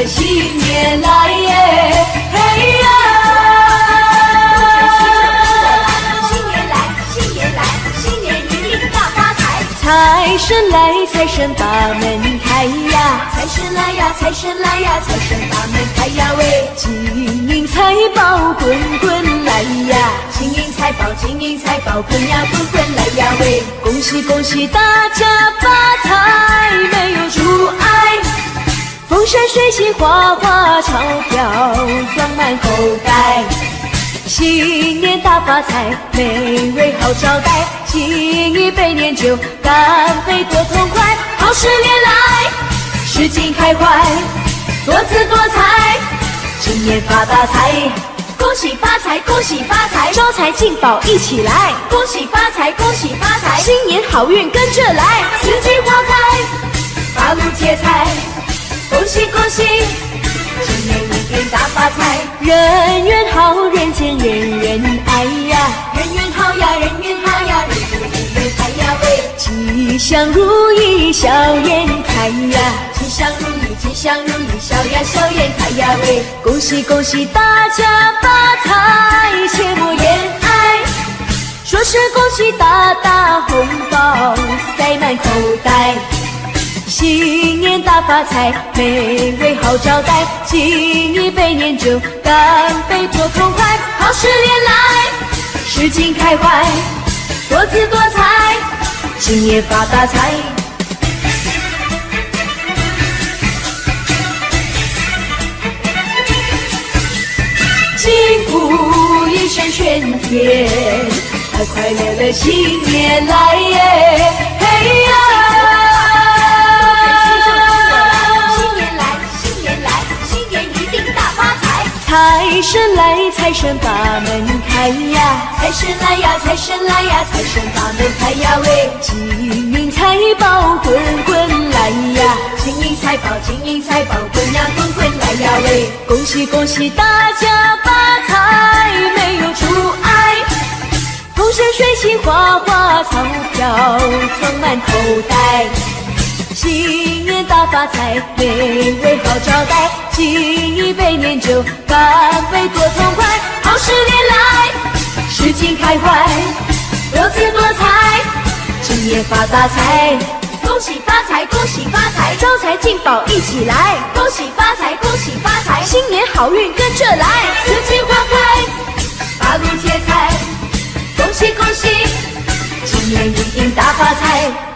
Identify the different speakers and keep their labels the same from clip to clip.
Speaker 1: 了新年来耶，嘿呀！新年来，新年来，新年一定大发财。财神来，财神把门开呀！财神来呀，财神来呀，财神把门开呀喂！金银财宝滚滚来呀！金银财宝，金银财宝滚呀滚滚来呀喂！恭喜恭喜大家发财，没有阻碍。风生水起，花花钞票装满口袋。新年大发财，美味好招待，敬一杯年酒，干杯多痛快，好事连来，诗情开怀，多姿多彩，今年发大财，恭喜发财，恭喜发财，招财进宝一起来，恭喜发财，恭喜发财，新年好运跟着来，四季花开，八路接财，恭喜恭喜，今年一定大发财，人缘好，人间人人爱呀，人缘好呀，人缘好呀，人缘人缘开呀。喂，吉祥如意笑颜开呀，吉祥如意，吉祥如意笑呀笑颜开呀喂，恭喜恭喜大家发财，切莫言爱。说是恭喜大大红包塞满口袋，新年大发财，美味好招待，敬一杯年酒，干杯多痛快，好事连来，诗情开怀，多姿多彩，新年发大财。金鼓一声喧天，快快乐乐新年来耶，嘿呀！财。神来，财神把门开呀！财神来呀，财神来呀，财神把门开呀喂！金银财宝滚滚来呀！金银财宝，金银财宝滚呀滚滚来呀喂！恭喜恭喜大家发财，没有阻碍。风生水起，花花草飘装满口袋。新年大发财，美味好招待，敬一杯年酒，干杯多痛快，好事连来，事情开怀，多姿多彩，今年发大财。恭喜发财，恭喜发财，招财进宝一起来！恭喜发财，恭喜发财，新年好运跟着来，四季花开，八路接财，恭喜恭喜，今年一定大发财。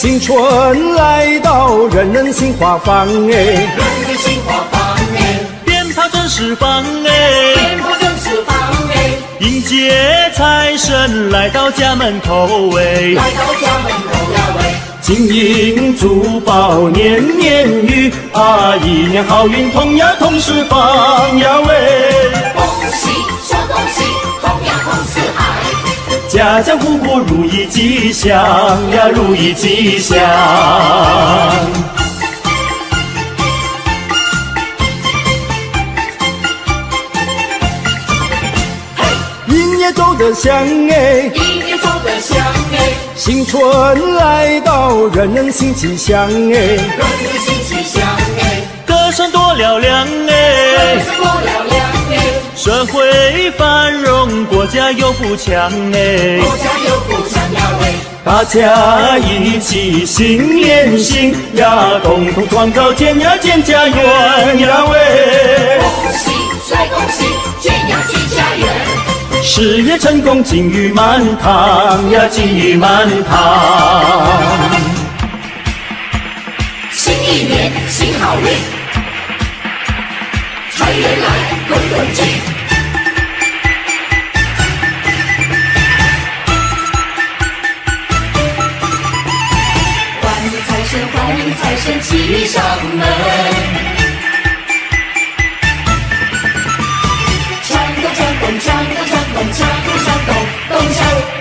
Speaker 2: 新
Speaker 3: 春来到，人人心花放哎，
Speaker 2: 人人心花放哎，
Speaker 4: 鞭炮正释放哎，
Speaker 2: 鞭炮正释放哎，
Speaker 4: 迎接财神来到家门口哎，
Speaker 2: 来到家门口呀喂，
Speaker 3: 金银珠宝年年余啊，一年好运同呀同时放呀喂，家家户户如意吉祥呀，如意吉祥。一年走得香哎，
Speaker 2: 一年走得香哎，
Speaker 3: 新春来到，人人心吉祥哎，
Speaker 2: 人人心气象哎，
Speaker 4: 歌声多嘹亮哎，
Speaker 2: 歌声多嘹亮哎，
Speaker 4: 社会繁荣，国家有富强哎，
Speaker 2: 国家有富强呀喂，
Speaker 3: 大家一起心连心呀，共同创造建呀建家园呀喂，
Speaker 2: 恭喜再恭喜，建呀建家园。
Speaker 3: 事业成功金玉满堂呀，金玉满堂。
Speaker 2: 新一年行好运，财源来滚滚进。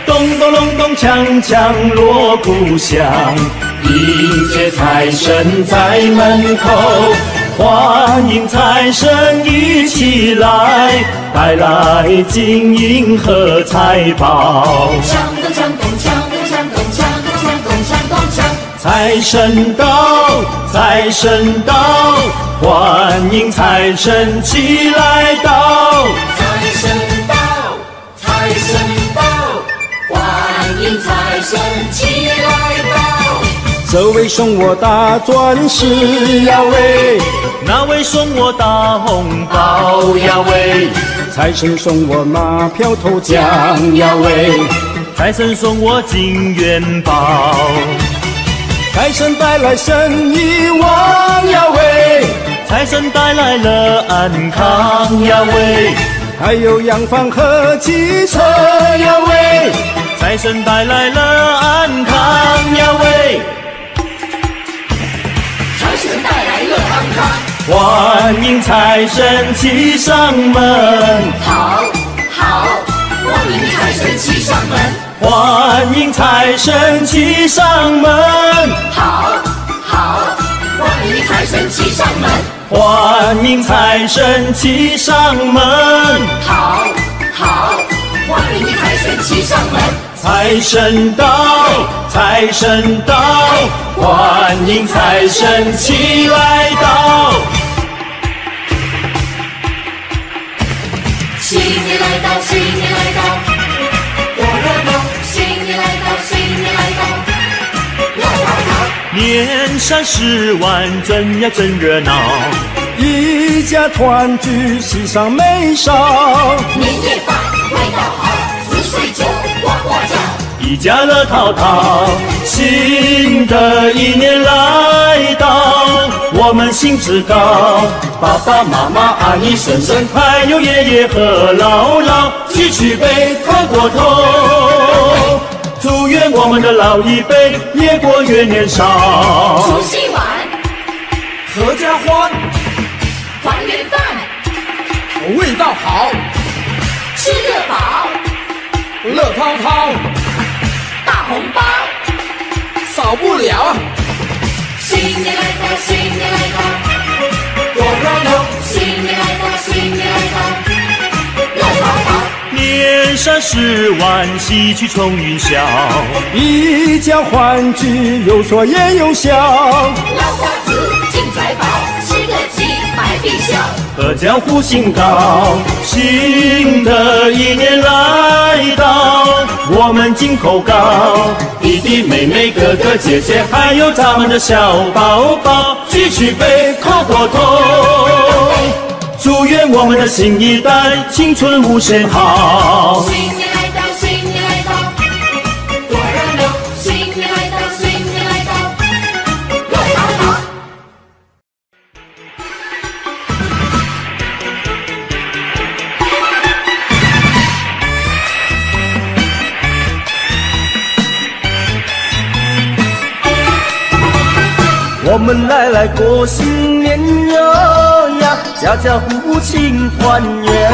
Speaker 2: 咚咚
Speaker 3: 隆咚锵锵锣鼓响，迎接财神在门口，欢迎财神一起来，带来金银和财宝。财神到，财神到，欢迎财神起来到。
Speaker 2: 财神到，财神到，欢迎财神起来到。
Speaker 3: 这位送我大钻石呀喂，
Speaker 4: 那位送我大红包
Speaker 3: 包呀喂，财神送我马票头奖呀喂，
Speaker 4: 财神送我金元宝，
Speaker 3: 财神带来生意旺呀喂，
Speaker 4: 财神带来了安康呀喂，
Speaker 3: 还有洋房和汽车呀喂，
Speaker 4: 财神带来了安康。呀喂，
Speaker 2: 财神带来了安康，
Speaker 3: 欢迎财神骑上门，
Speaker 2: 好，好，欢迎财神骑上门，
Speaker 3: 欢迎财神骑上门，
Speaker 2: 好，好，欢迎财神骑上门，
Speaker 3: 欢迎财神骑上门。
Speaker 2: 好，好，欢迎财神骑上门。
Speaker 3: 财神到，财神到，欢迎财神骑来到。
Speaker 2: 新年来到，新年年
Speaker 4: 三十晚真呀真热闹，
Speaker 3: 一家团聚，喜上眉梢，
Speaker 2: 年夜饭味道好，四岁酒呱呱叫。
Speaker 3: 一家乐淘淘。新的一年来到，我们兴致高，爸爸妈妈、阿姨、婶婶，还有爷爷和姥姥，举起杯，喝过头。祝愿我们的老一辈越过越年少。
Speaker 2: 除夕晚
Speaker 3: 合家欢，
Speaker 2: 团圆饭，
Speaker 3: 味道好，
Speaker 2: 吃得饱，
Speaker 3: 乐滔滔，
Speaker 2: 大红包。
Speaker 3: 少不了。
Speaker 2: 新年来到，新年来到，多热闹！新年来到，新年来到。
Speaker 4: 年三十万喜气冲云霄，
Speaker 3: 一家欢聚，有说也有笑，
Speaker 2: 老瓜子进财宝，吃个鸡百比笑。
Speaker 3: 阖家福星高。新的一年来到，我们金口高，弟弟妹妹、哥哥姐姐，还有咱们的小宝宝，举起杯，喝过头。我们的新一代青春无限好。
Speaker 2: 新年来到，新年来到，多热闹！新年来到，新年来到，热闹闹。
Speaker 3: 我们来来过新，家家户户庆团圆，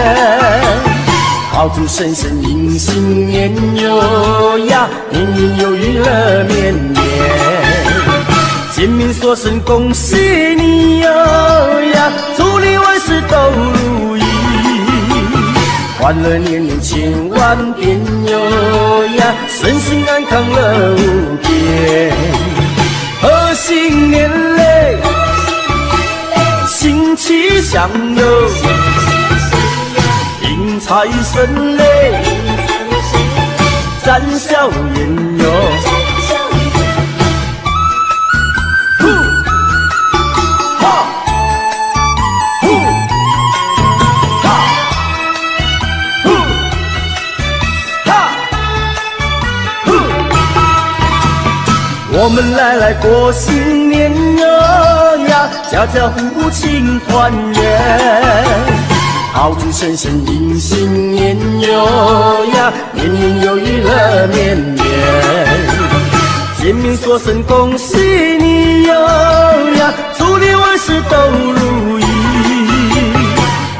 Speaker 3: 炮竹声声迎新年哟呀，年年有余乐绵绵。见面说声恭喜你哟呀，祝你万事都如意，欢乐年年千万遍哟呀，身心安康乐无边。贺新年气象哟，迎财神嘞，展笑颜哟。哈。哈。我们来来过新年哟，家家户户庆团圆，炮竹声声迎新年哟呀，年年有余乐绵绵。见面说声恭喜你哟呀，祝你万事都如意。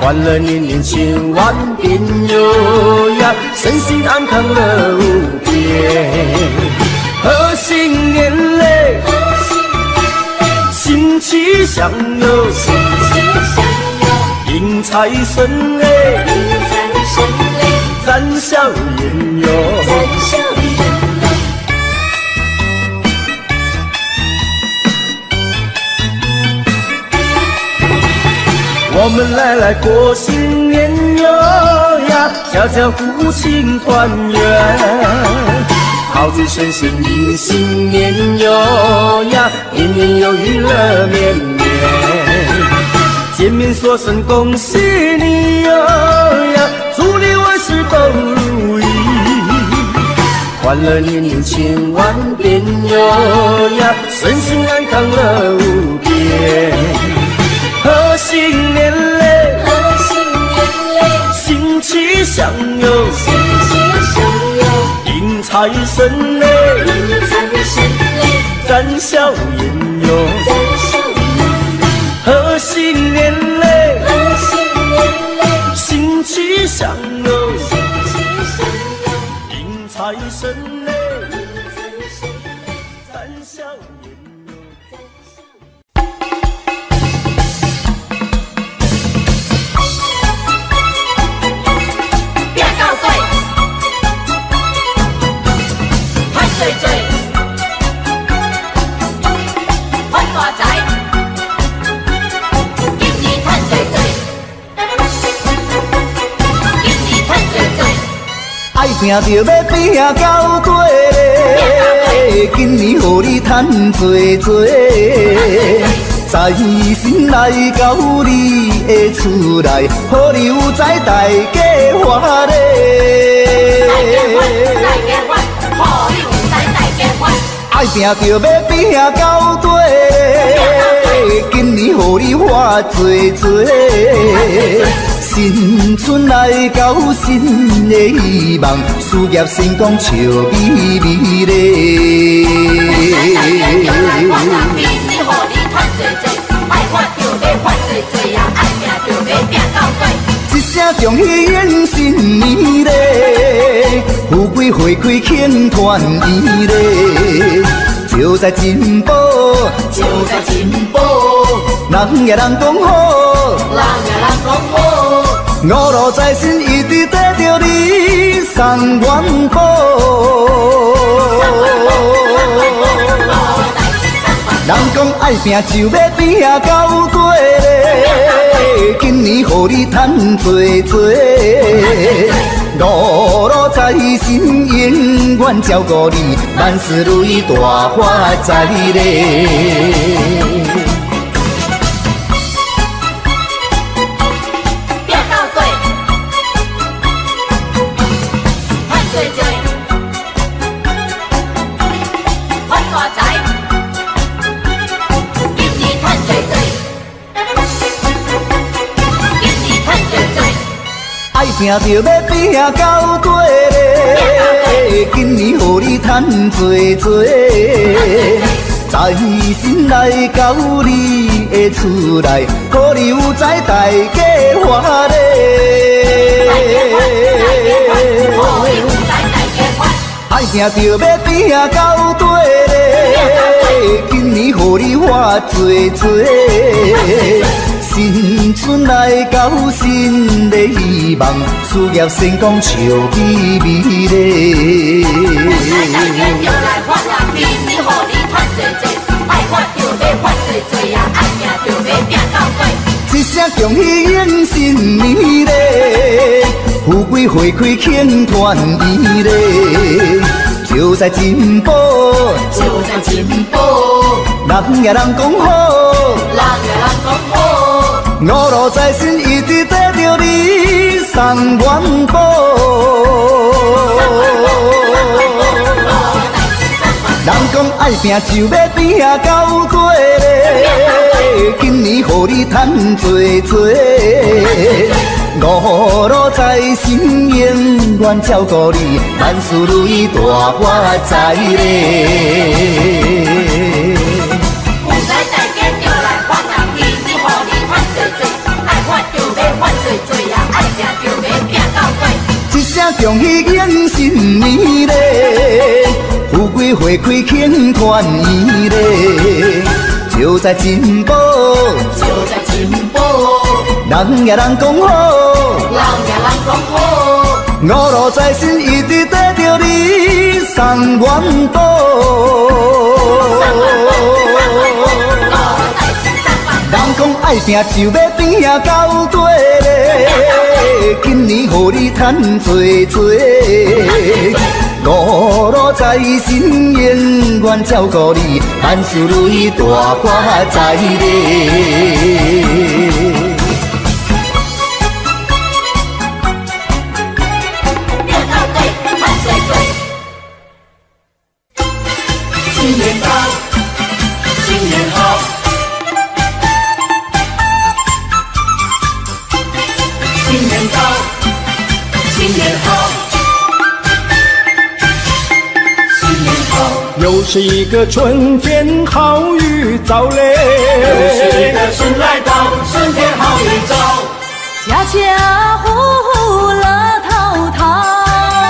Speaker 3: 欢乐年年千万遍哟呀，身心安康乐无边。新气象哟，迎财神嘞，展笑颜哟。我们来来过新年哟呀，家家户户庆团圆，炮竹声声迎新年哟呀，年年有余乐绵绵。见面说声恭喜你哟呀，祝你万事都如意，欢乐年年千万遍哟呀，身心安康乐无边。贺新年嘞，
Speaker 2: 贺新年嘞，
Speaker 3: 新气象哟，
Speaker 2: 新
Speaker 3: 财神嘞，
Speaker 2: 迎财神嘞，
Speaker 3: 展笑颜
Speaker 5: 爱拼着要拼到底嘞，今年予你赚多多，财神来到你的厝内，予你有财大家欢。爱拼着要拼到底，今年予你花多多，新春来到新的希望，事业成功笑眯眯嘞。
Speaker 2: 你互你赚多多，爱发就要发多多呀，爱拼就要拼到底。
Speaker 5: 一声恭喜迎新年嘞，富贵花开庆团圆嘞，就在进步，
Speaker 2: 就在进步，
Speaker 5: 人也人讲好，
Speaker 2: 人也人讲好，
Speaker 5: 五路财神一直跟着你送元宝。人讲爱拼就要拼到底嘞，今年予你赚多多，五路财神永远照顾你，万事如意大发财嘞。
Speaker 2: 拼
Speaker 5: 着要拼到底嘞，今年予你赚多多，财神来到你的厝内，予你有财大家欢嘞。爱拼着要拼到底嘞，今年予你花多多，新春来到新的希望，事业成功笑眯眯嘞。一声恭喜迎新年嘞，富贵花开庆团圆嘞，就在进步，
Speaker 2: 就在进步，
Speaker 5: 人也人讲好，
Speaker 2: 人也人讲好，
Speaker 5: 五路财神一直跟着你送元宝。人讲爱拼就要拼到底，今年予你赚多多，五路财神永远照顾你，万事如意大发财嘞。一声恭喜迎新年嘞，富贵花开庆团圆嘞，就在进步，
Speaker 2: 就在进步，
Speaker 5: 人也人讲好，
Speaker 2: 人也人讲好，
Speaker 5: 五路财神一直带着你送元宝。人讲爱拼就要拼啊到底嘞，今年予你赚多多，五路财神永远照顾你，万事如意大发财嘞。
Speaker 3: 个春天好预兆嘞，
Speaker 4: 又是一个春来到，春天好预兆，
Speaker 1: 家家户户乐淘淘，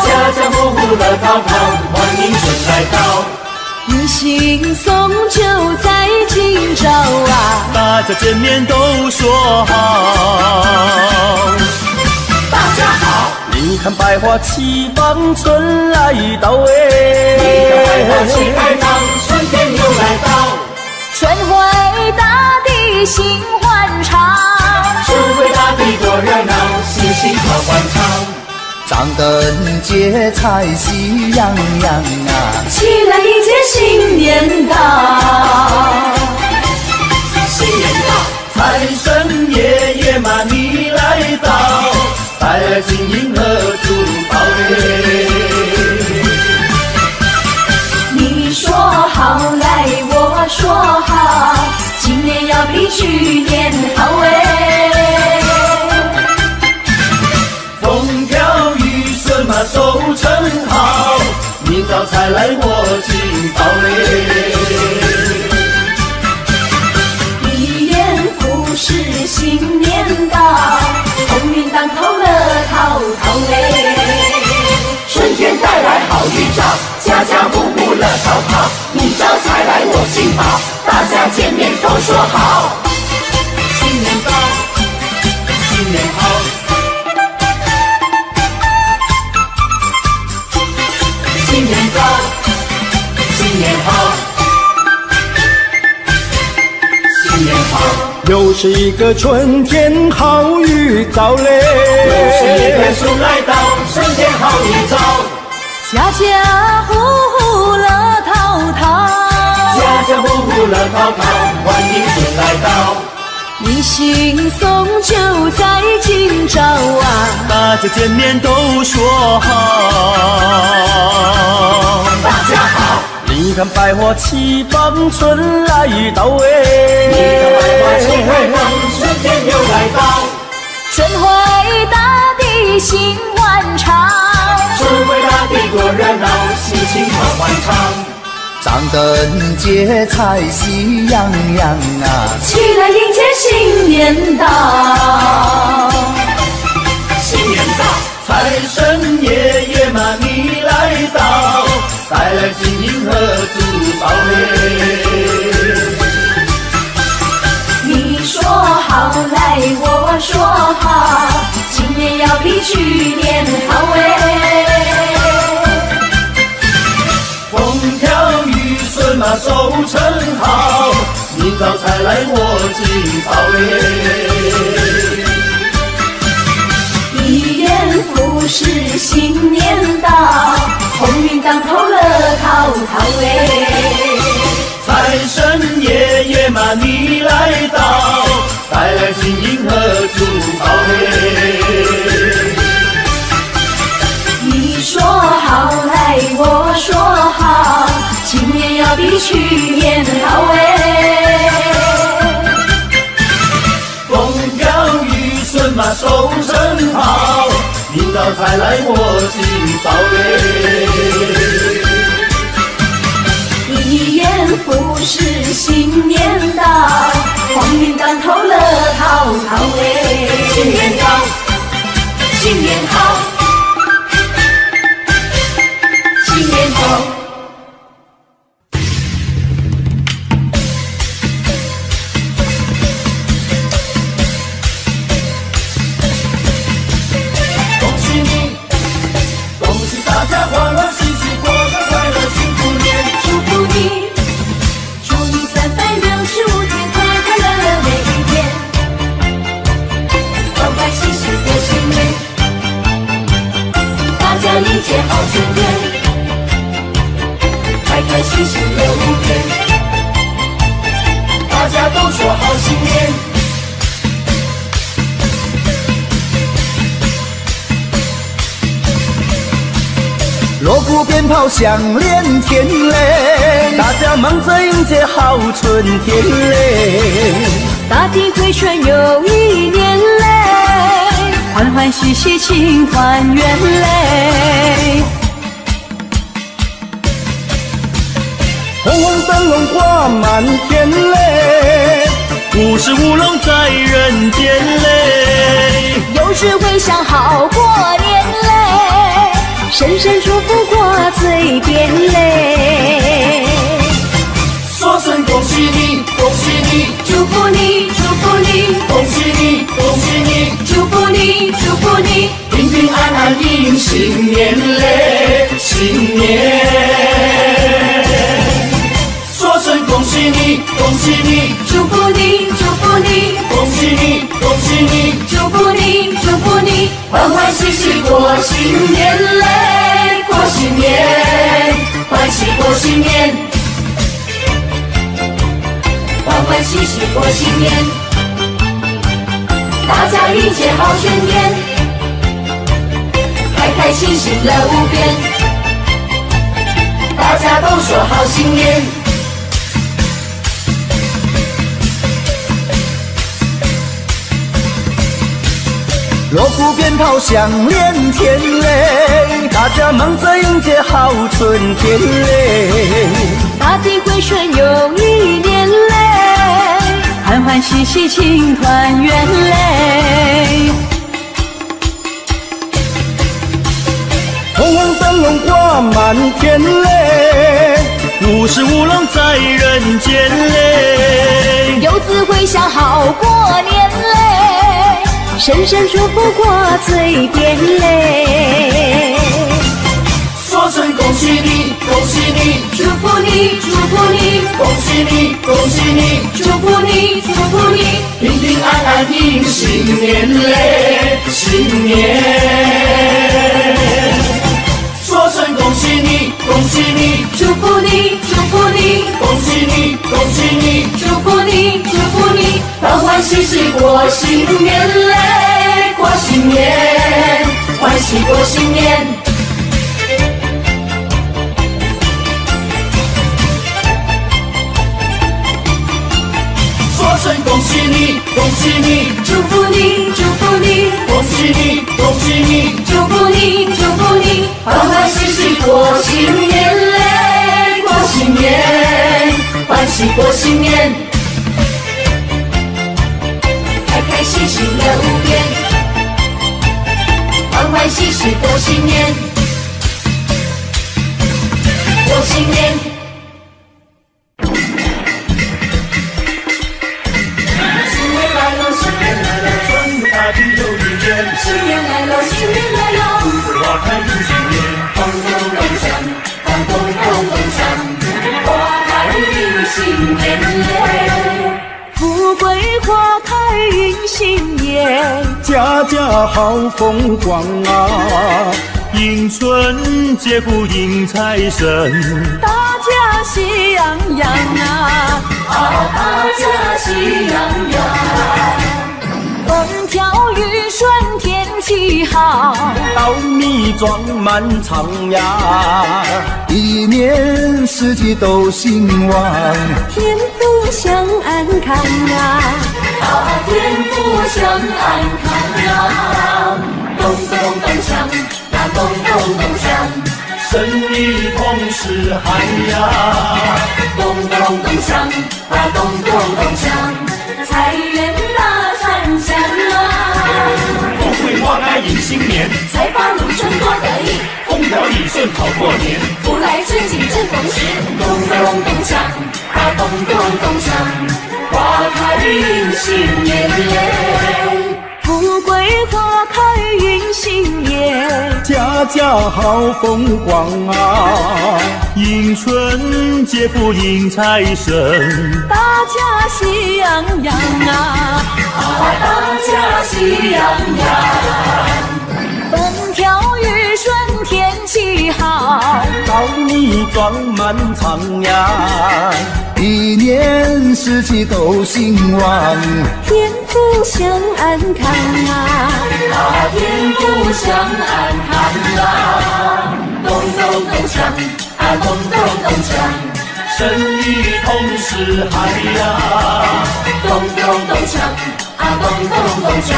Speaker 4: 家家户户乐淘淘，欢迎春来到，
Speaker 1: 你心送就在今朝啊，
Speaker 4: 大家见面都说好。
Speaker 3: 你看百花齐放，春来到哎！
Speaker 4: 你看百花齐开放，春天又来到。
Speaker 1: 春回大地心欢畅，
Speaker 4: 春回大地多热闹，喜庆好欢畅。
Speaker 5: 张灯结彩喜洋洋啊，
Speaker 1: 起来迎接新年到。
Speaker 4: 新年到，财神爷爷嘛你来到。带来金银和珠宝嘞！
Speaker 1: 你说好来，我说好，今年要比去年好哎！
Speaker 4: 风调雨顺嘛，收成好，明早才来我进宝
Speaker 1: 嘞！
Speaker 2: 家家户户乐淘淘。你招财来我进宝，大家见面都说好。
Speaker 4: 新年到，新年好。新年到，新年好。新年好。
Speaker 3: 又是一个春天好预兆嘞，
Speaker 4: 又是一个春来到，春天好预兆。
Speaker 1: 家家户户乐淘淘，
Speaker 4: 家家户户乐淘淘，欢迎春来到。
Speaker 1: 一心送旧在今朝啊，
Speaker 4: 大家见面都说好。
Speaker 2: 大家好。
Speaker 3: 你看百花齐放，春来到哎！
Speaker 4: 你看百花齐放，春天又来到。
Speaker 1: 春回大地心
Speaker 4: 春回大地多热闹，喜庆好欢畅。
Speaker 5: 张灯结彩喜洋洋啊，
Speaker 1: 起来迎接新年到。
Speaker 4: 新年到，财神爷爷嘛你来到。带来金银和珠宝嘞！
Speaker 1: 你说好来，我说好，今年要比去年好哎！
Speaker 4: 雨顺嘛，收成好，明早才来我进宝
Speaker 1: 嘞！一言复始，新年到。鸿运当头，乐陶陶哎！
Speaker 4: 财神爷爷嘛，你来到，带来金银和珠宝哎！
Speaker 1: 你说好来，我说好，比去年好哎！
Speaker 4: 风调雨顺嘛，收成好。明早再来我进宝嘞！
Speaker 5: 鞭炮响连天嘞，
Speaker 3: 大家忙着迎接好春天嘞，
Speaker 1: 大地回春又一年嘞，欢欢喜喜庆团圆嘞，
Speaker 3: 红红灯笼挂满天嘞，五十五龙在人间嘞，
Speaker 1: 有时会想好过年嘞，声声祝福挂嘴边嘞。
Speaker 4: 说声恭喜你，恭喜你，
Speaker 1: 祝福你，祝福你，
Speaker 4: 恭喜你，恭喜你，
Speaker 1: 祝福你，祝福你，
Speaker 4: 平平安安迎新年嘞，新年。说声恭喜你，恭喜你，欢欢喜喜过新年嘞，过新年，欢喜过新年，
Speaker 1: 欢欢喜喜过新年，大家迎接好春天，开开心心乐无边，
Speaker 4: 大家都说好新年。
Speaker 5: 锣鼓鞭炮响连天嘞，
Speaker 3: 大家忙着迎接好春天嘞，
Speaker 1: 大地回春又一年嘞，欢欢喜喜庆团圆嘞。
Speaker 3: 红红灯笼挂满天嘞，五十五龙在人间嘞，
Speaker 1: 游子回乡好过年嘞，声声祝福挂嘴边嘞。
Speaker 4: 说声恭喜你，恭喜你，
Speaker 1: 祝福你，祝福你，
Speaker 4: 恭喜你，恭喜你，
Speaker 1: 祝福你，祝福你，
Speaker 4: 平平安安迎新年嘞，新年。说声恭喜你，恭喜你，
Speaker 1: 祝福你，祝福你，
Speaker 4: 恭喜你，恭喜你，
Speaker 1: 祝福你，祝福你，
Speaker 4: 欢欢喜喜过新年嘞，过新年，欢喜过新年。说声恭喜你，恭喜你，
Speaker 1: 祝福你，祝福你，
Speaker 4: 恭喜你，恭喜你，
Speaker 1: 祝福你，祝福你，
Speaker 4: 欢欢喜喜过新年嘞，过新年，欢喜过新年。
Speaker 1: 开开心心乐无边，欢欢喜喜过新年，过新年。
Speaker 4: 新年来了，新年来了，春风大地又一年。
Speaker 1: 新年来了，新年来了，
Speaker 4: 花开迎新年，咚咚咚锵，咚咚咚咚锵，花开迎新年嘞。
Speaker 1: 富贵花开迎新年，
Speaker 3: 家家好风光啊，迎春接不迎财神，
Speaker 1: 大家喜洋洋啊，
Speaker 4: 大家喜洋洋，
Speaker 1: 风调雨顺天气好，
Speaker 3: 装满仓呀，
Speaker 5: 一年四季都兴旺，
Speaker 1: 天福享安康啊，
Speaker 4: 天福享安康呀，咚咚咚锵，那咚咚咚锵。生意同时嗨呀，咚咚咚锵，啊咚咚咚锵，
Speaker 1: 财源大三香啊，
Speaker 4: 富贵花开迎新年，
Speaker 1: 财发如春多得意，
Speaker 4: 风调雨顺好过年，
Speaker 1: 福来春景正逢时，
Speaker 4: 咚咚咚锵，啊咚咚咚锵，花开迎新年。嘞。
Speaker 1: 富贵花新年，
Speaker 3: 家家好风光啊，迎春接福迎财神，
Speaker 1: 大家喜洋洋啊，
Speaker 4: 大家喜洋洋，
Speaker 1: 风调雨顺天气好，
Speaker 3: 稻米装满仓呀，
Speaker 5: 一年四季都兴旺，
Speaker 1: 天福享安康啊，
Speaker 2: 大天福享安康啊，咚咚咚锵，啊咚咚咚锵。
Speaker 4: 生意同时嗨呀，
Speaker 2: 咚咚咚锵，啊咚咚咚锵，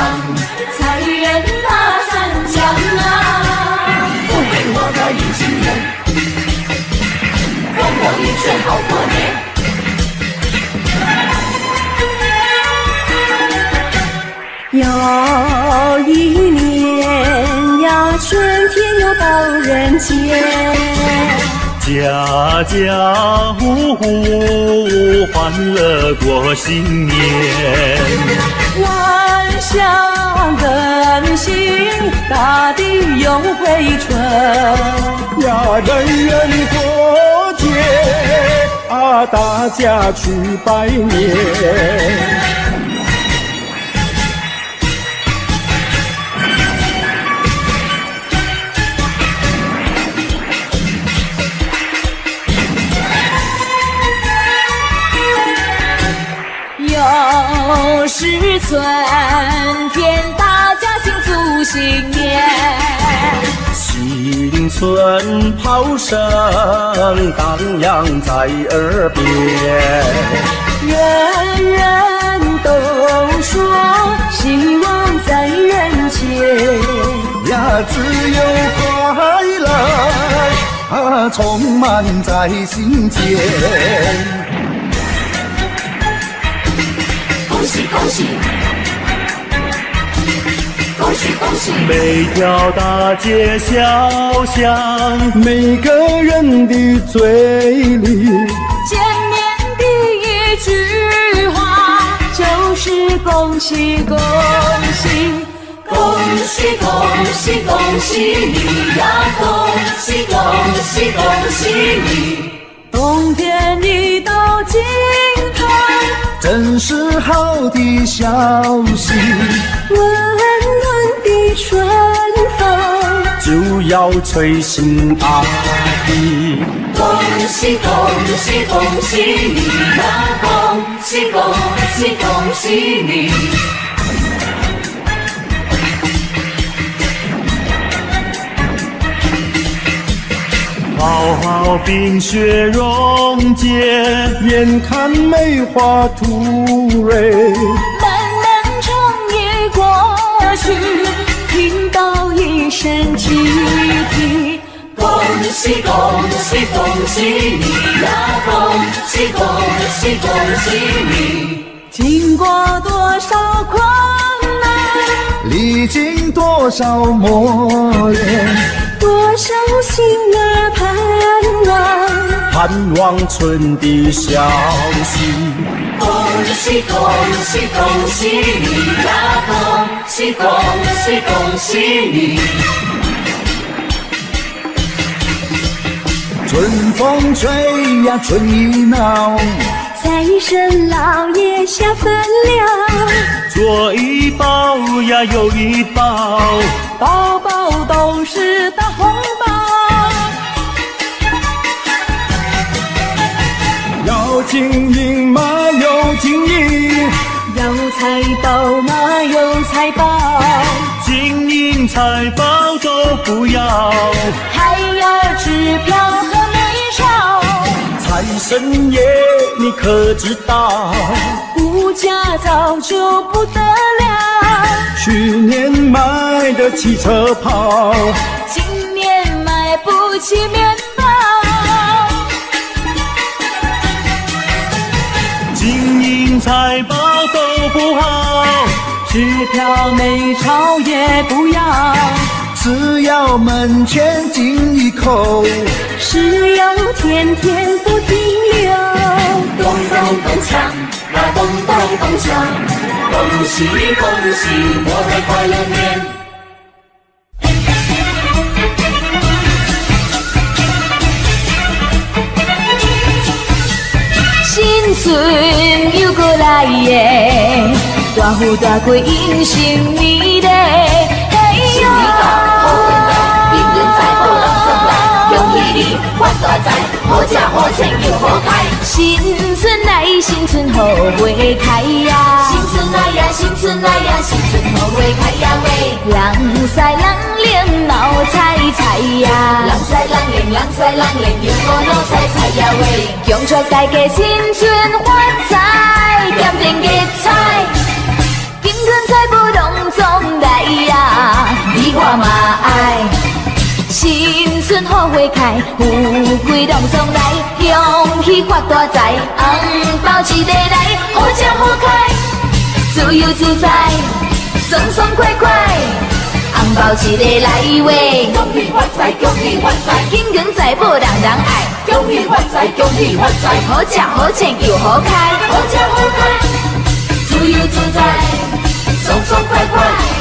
Speaker 4: 好过
Speaker 1: 年。又一年呀，春天又到人间。
Speaker 3: 家家户户欢乐过新年，
Speaker 1: 万象更新，大地又回春。
Speaker 3: 呀，人人过啊，大家去拜年。
Speaker 1: 又是春天，大家庆祝新年。
Speaker 3: 新春炮声荡漾在耳边，
Speaker 1: 人人都说希望在人间。
Speaker 5: 呀，自由快乐啊，充满在心间。
Speaker 2: 恭喜恭喜，恭喜恭喜！
Speaker 3: 每条大街小巷，每个人的嘴里，
Speaker 1: 见面第一句话就是恭喜恭喜，
Speaker 2: 恭喜恭喜恭喜你呀！恭喜恭喜恭喜你，
Speaker 1: 冬天一到尽头。
Speaker 5: 真是好的消息，
Speaker 1: 温暖的春风
Speaker 3: 就要吹醒大地。
Speaker 2: 恭喜恭喜恭喜你呀！恭喜恭喜恭喜你！
Speaker 3: 好好冰雪融解，眼看梅花吐蕊。
Speaker 1: 漫漫长夜过去，到一声啼啼。
Speaker 2: 恭喜恭喜恭喜你呀！恭喜恭喜恭喜你！
Speaker 1: 经过多少困难，
Speaker 5: 历经多少磨练。
Speaker 1: 多少心儿盼望，
Speaker 3: 盼望春的消息。
Speaker 2: 恭喜恭喜恭喜你呀！恭喜恭喜恭喜你！
Speaker 5: 春风吹呀春意闹，
Speaker 1: 财神老爷下凡了，
Speaker 3: 左一包呀右一包，
Speaker 1: 包包都是大红包。
Speaker 3: 要金银嘛有金银，
Speaker 1: 要财宝嘛有财宝，
Speaker 3: 金银财宝都不要，
Speaker 1: 还要支票和美钞。
Speaker 3: 财神爷你可知道？
Speaker 1: 物价早就不得了，
Speaker 3: 去年买的汽车跑，
Speaker 1: 今年买不起面
Speaker 3: 财宝都不好，
Speaker 1: 支票美钞也不要，
Speaker 5: 只要门前进一口，
Speaker 1: 只要天天不停留。
Speaker 2: 咚咚咚锵，那咚咚咚锵，恭喜恭喜，我的快乐年。
Speaker 1: 春又过来耶，大富大贵迎新年嘞，嘿
Speaker 2: 新年到，好运，财宝人送来，恭喜你发大财，好吃好穿又好开。
Speaker 6: 新春来，新春好花开呀！
Speaker 2: 新春来呀，新春来呀，新春好花开呀喂！
Speaker 6: 人赛人靓闹彩彩呀！
Speaker 2: 人赛人靓，人赛人靓又过闹彩彩呀喂！
Speaker 6: 恭祝大家新春发财，点点吉彩，金春财宝隆重来呀！你我嘛爱。新春好花开，富贵隆中来，恭喜发大财，红包一个来，好吃好开，自由自在，爽爽快快，红包一个来喂，
Speaker 2: 恭喜发财，恭喜发财，
Speaker 6: 金银财宝人人爱，
Speaker 2: 恭喜发财，恭喜发财，
Speaker 6: 好吃好穿又好开，
Speaker 2: 好吃好开，自由自在，爽爽快快。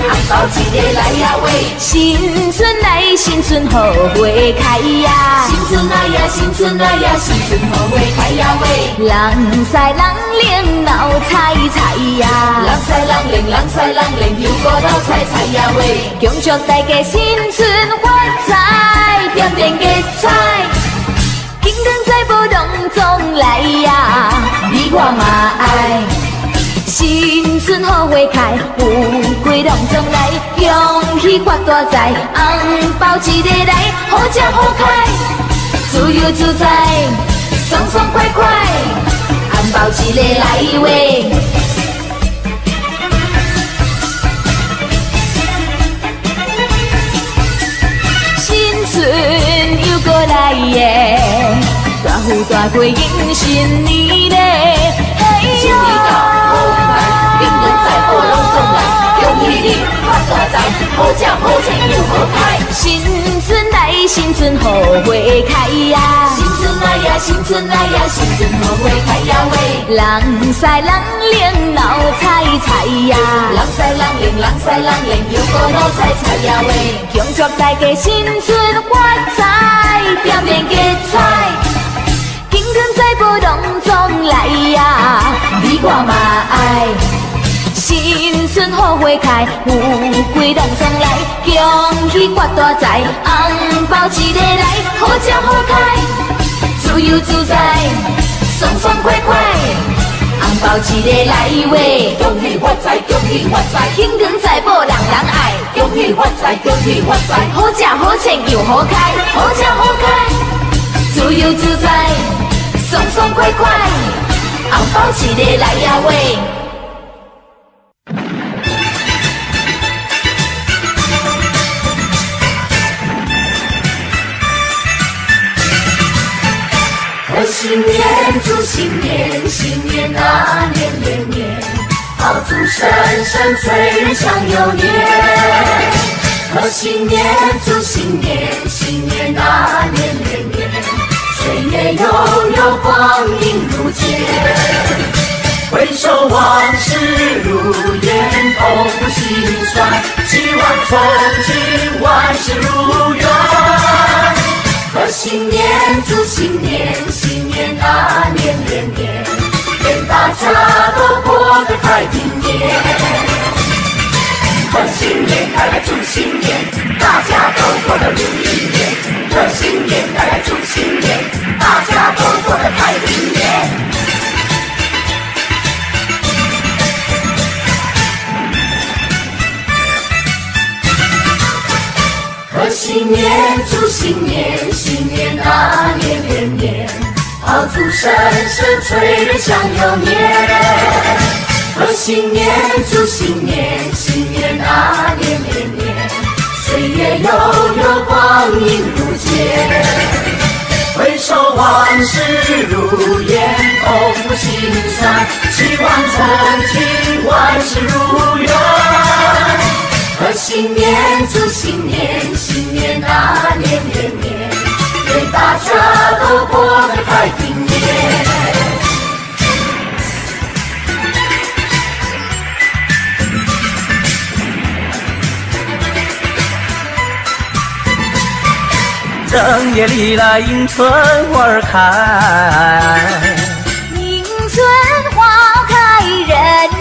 Speaker 2: 红包一个来呀喂，
Speaker 6: 新春来，新春好花开呀！
Speaker 2: 新春来呀，新春来呀，新春好花开呀喂！
Speaker 6: 人赛人灵闹彩彩呀！
Speaker 2: 人赛人灵，人赛人灵又过闹彩彩呀喂！
Speaker 6: 恭祝大家新春发财，点点吉彩，金光财宝隆中来呀！你我嘛爱。新春好花开，富贵隆中来，恭喜发大财，红包一个来，好吃好开，自由自在，爽爽快快，红包一个来喂。新春又过来耶，大富大贵迎新年嘞，
Speaker 2: 发大财，好吃好穿又好开。
Speaker 6: 新春来，新春好花开呀！
Speaker 2: 新春来呀，新春来呀，新春好花开呀喂！
Speaker 6: 人赛人灵闹彩彩呀！
Speaker 2: 人赛人灵，人赛人灵又过闹彩彩呀喂！
Speaker 6: 恭祝大家新春发财，点点吉彩，金光财宝隆重来呀！你我嘛爱。新春好花开，富贵人送来，恭喜发大财，红包一个来，好吃好开，自由自在，爽爽快快，红包一个来喂，
Speaker 2: 恭喜发财，恭喜发财，
Speaker 6: 金光财宝人人爱，
Speaker 2: 恭喜发财，恭喜发财，
Speaker 6: 好吃好穿又好开，
Speaker 2: 好吃好开，
Speaker 6: 自由自在，爽爽快快，红包一个来呀喂。
Speaker 2: 新年祝新年，新年啊年年年，炮竹声声催人想又年。贺新年祝新年，新年啊年年年，岁月悠悠光阴如箭。回首往事如烟，痛不心酸，希望从今万事如愿。贺新年，祝新年，新年啊年年年，愿大家都过得太平年。贺新年，来来祝新年，大家都过得如意年。贺新年，来来祝新年，大家都过得太平年。贺新年，祝新年，新年啊年年年，炮竹声声催人想又年。贺新年，祝新年，新年啊年年年，岁月悠悠光阴如箭。回首往事如烟，痛不心酸，希望曾经万事如愿。贺新年，祝新年，新年啊年年年，愿大家都过得太平年。
Speaker 3: 正月里来迎春花开，
Speaker 6: 迎春花开人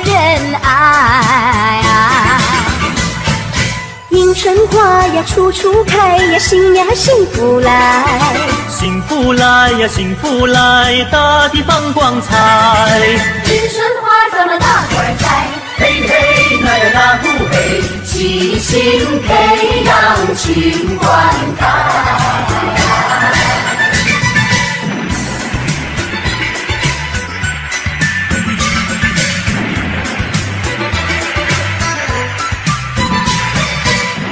Speaker 6: 人爱。
Speaker 1: 春花呀处处开呀，新呀幸福来。
Speaker 4: 幸福来呀，幸福来，大地放光彩。
Speaker 2: 迎春花咱们大伙儿栽，嘿嘿那呀那呼嘿，齐心培养勤灌溉。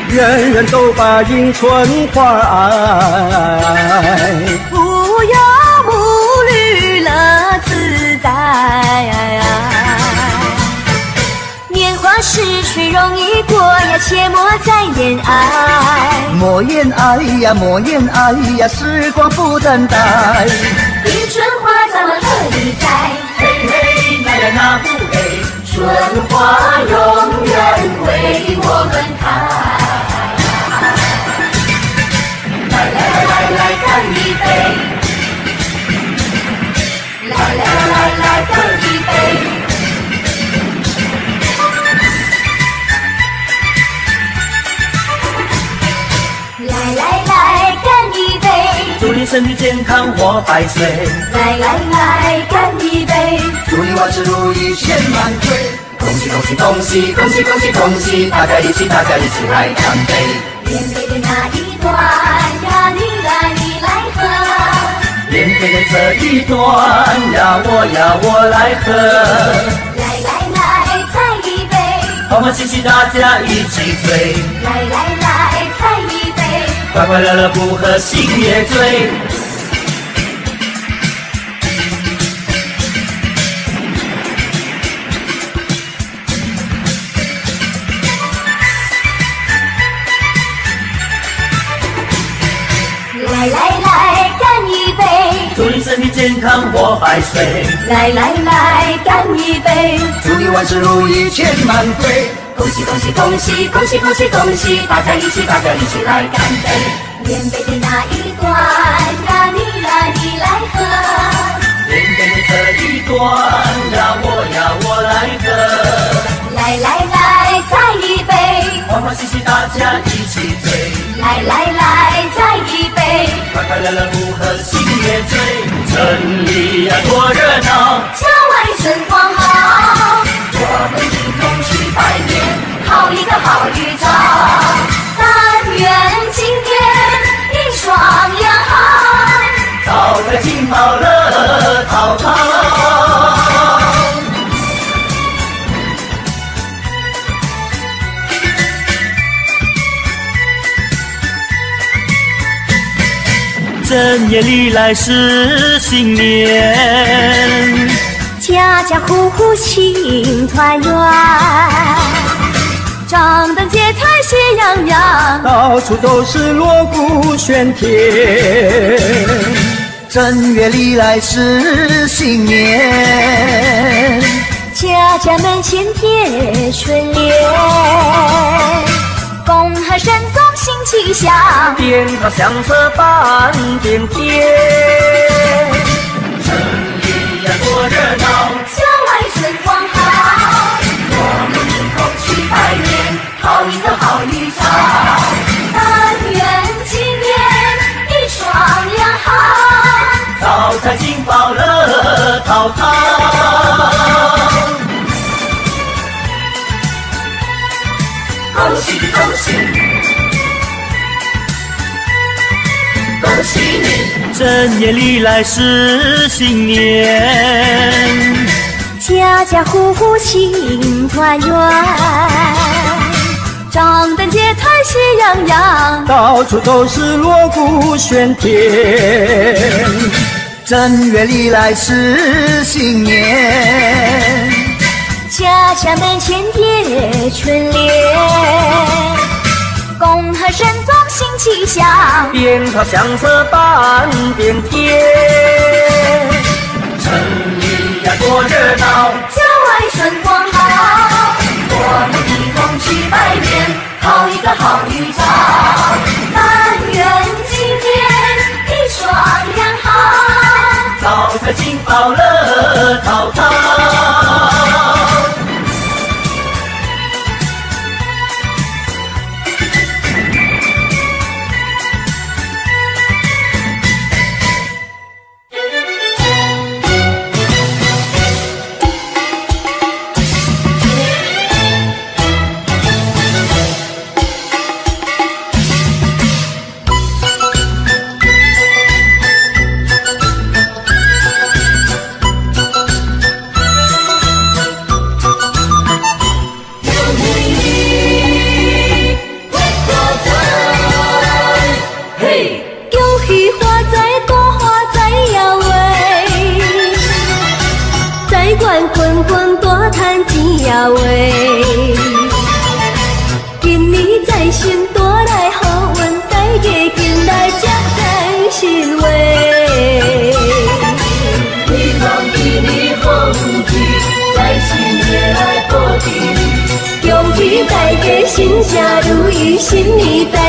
Speaker 4: 人人都把迎春花爱，
Speaker 1: 无忧无虑乐自在。年华逝去容易过呀，切莫再恋爱。
Speaker 5: 莫言爱呀，莫言爱呀，时光不等待。
Speaker 2: 迎春花咱们乐意栽，嘿嘿那呀那不嘿，春花永远为我们开。来来来来，干一杯！来来来，干一杯！
Speaker 4: 祝你身体健康活百岁！
Speaker 2: 来来来，干一杯！
Speaker 5: 祝你万事如意千万岁！
Speaker 2: 恭喜恭喜恭喜恭喜恭喜恭喜！大家一起大家一起来干杯！连杯的那一段喝。
Speaker 4: 连杯的这一段呀，我呀我来喝。
Speaker 2: 来来来，再一杯。
Speaker 4: 欢欢喜喜大家一起醉。
Speaker 2: 来来来，再一杯。
Speaker 4: 快快乐乐不喝心也醉。你身体健康活百岁！
Speaker 2: 来来来，干一杯！
Speaker 5: 祝你万事如意千万岁！
Speaker 2: 恭喜恭喜恭喜恭喜恭喜恭喜！大家一起大家一起来干杯！连杯的那一段呀，你呀你来喝。
Speaker 4: 连杯的这一段呀，我呀我来喝。
Speaker 2: 来来来，再一杯！
Speaker 4: 欢欢喜喜大家一起醉。
Speaker 2: 来来来！
Speaker 4: 快快乐乐不喝心也醉。城里呀多热闹，
Speaker 2: 郊外春光好。我们一同去拜年，好一个好预兆。
Speaker 4: 正月里来是新年，
Speaker 1: 家家户户庆团圆，张灯结彩喜洋洋，
Speaker 4: 到处都是锣鼓喧天。
Speaker 5: 正月里来是新年，
Speaker 1: 家家门前贴春联，恭贺神新气象，
Speaker 4: 鞭炮响彻半边天。城里呀多热闹，
Speaker 2: 郊外春光好。我们一同去拜年，好一个好预兆。但愿今年一双阳好，
Speaker 4: 早在金宝乐陶陶。
Speaker 2: 恭喜恭喜，恭喜你！
Speaker 4: 正月里来是新年，
Speaker 1: 家家户户庆团圆，张灯结彩喜洋洋，
Speaker 4: 到处都是锣鼓喧天。
Speaker 5: 正月里来是新年，
Speaker 1: 家家门前贴春联，恭贺神宗新气象，
Speaker 4: 鞭炮响彻半边天。城里呀多热闹，
Speaker 2: 郊外春光好，我们一同去拜年，好一个好预兆。但愿今年一双阳好，
Speaker 4: 早在金宝乐陶陶。
Speaker 7: 心想
Speaker 1: 如意，新年大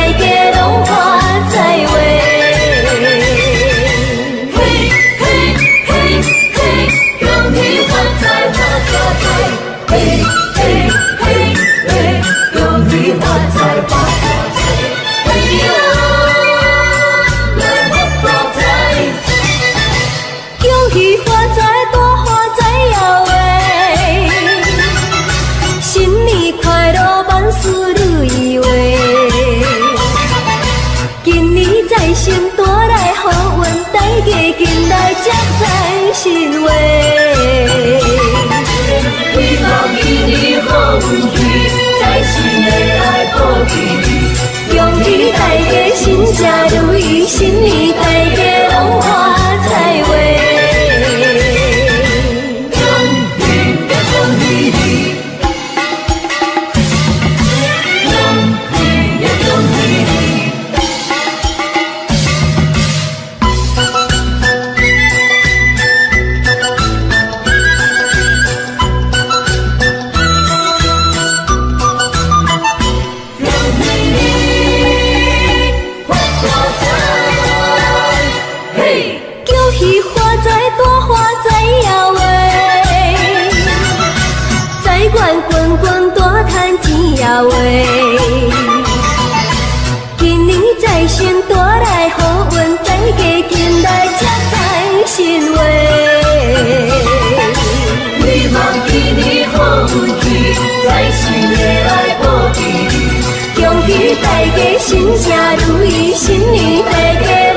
Speaker 1: 爷来保庇你。
Speaker 7: 带给新家如意，新年
Speaker 1: 有气，在心内爱不离。
Speaker 7: 恭喜大家心想如意，新年快乐！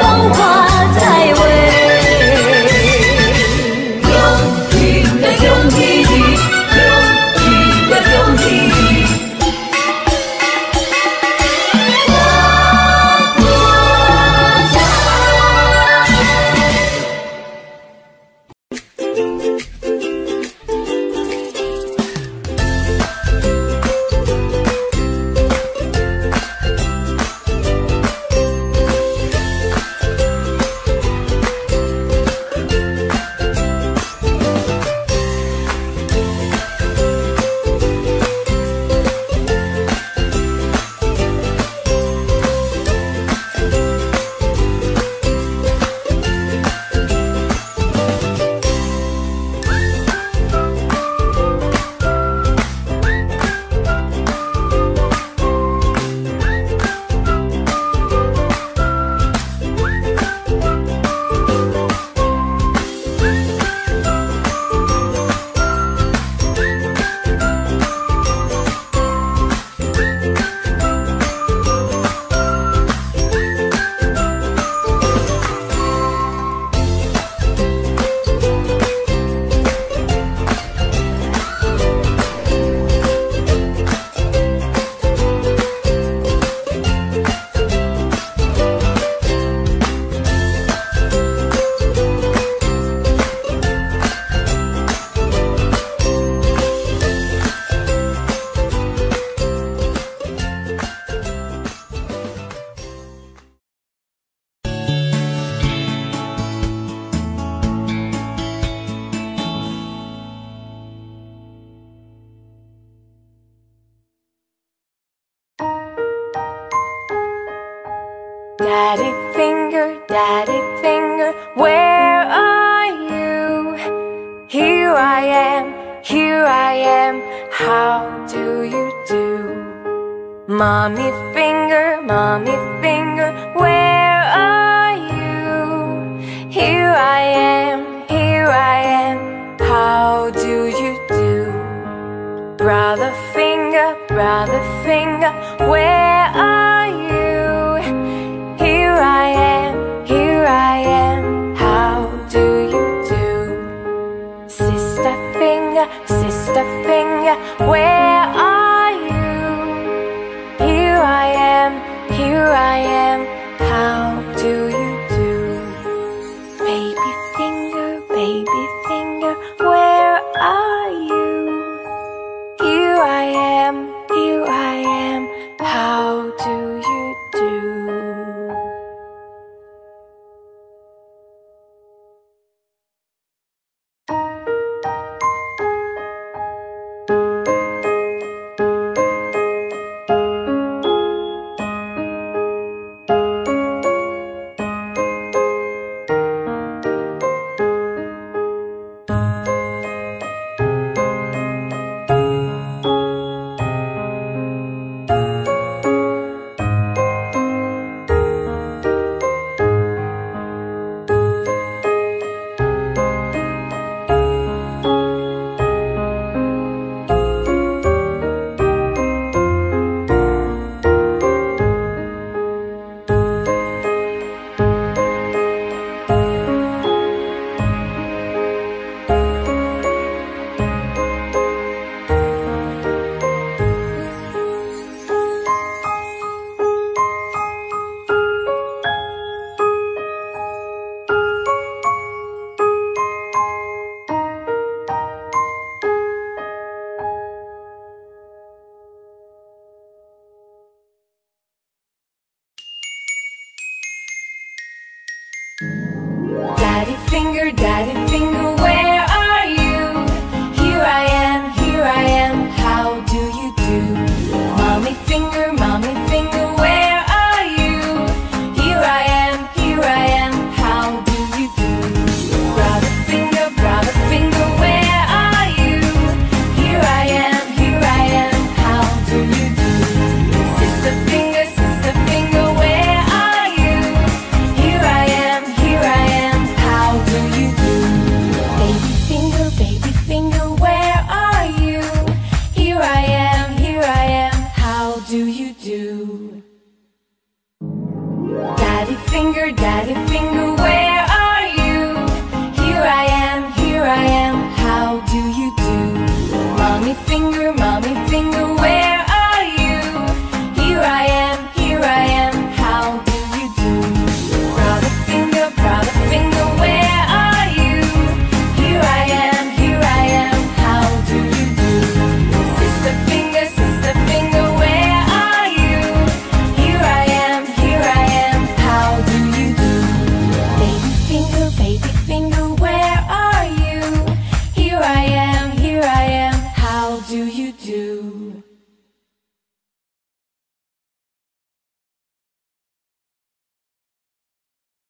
Speaker 7: here I am.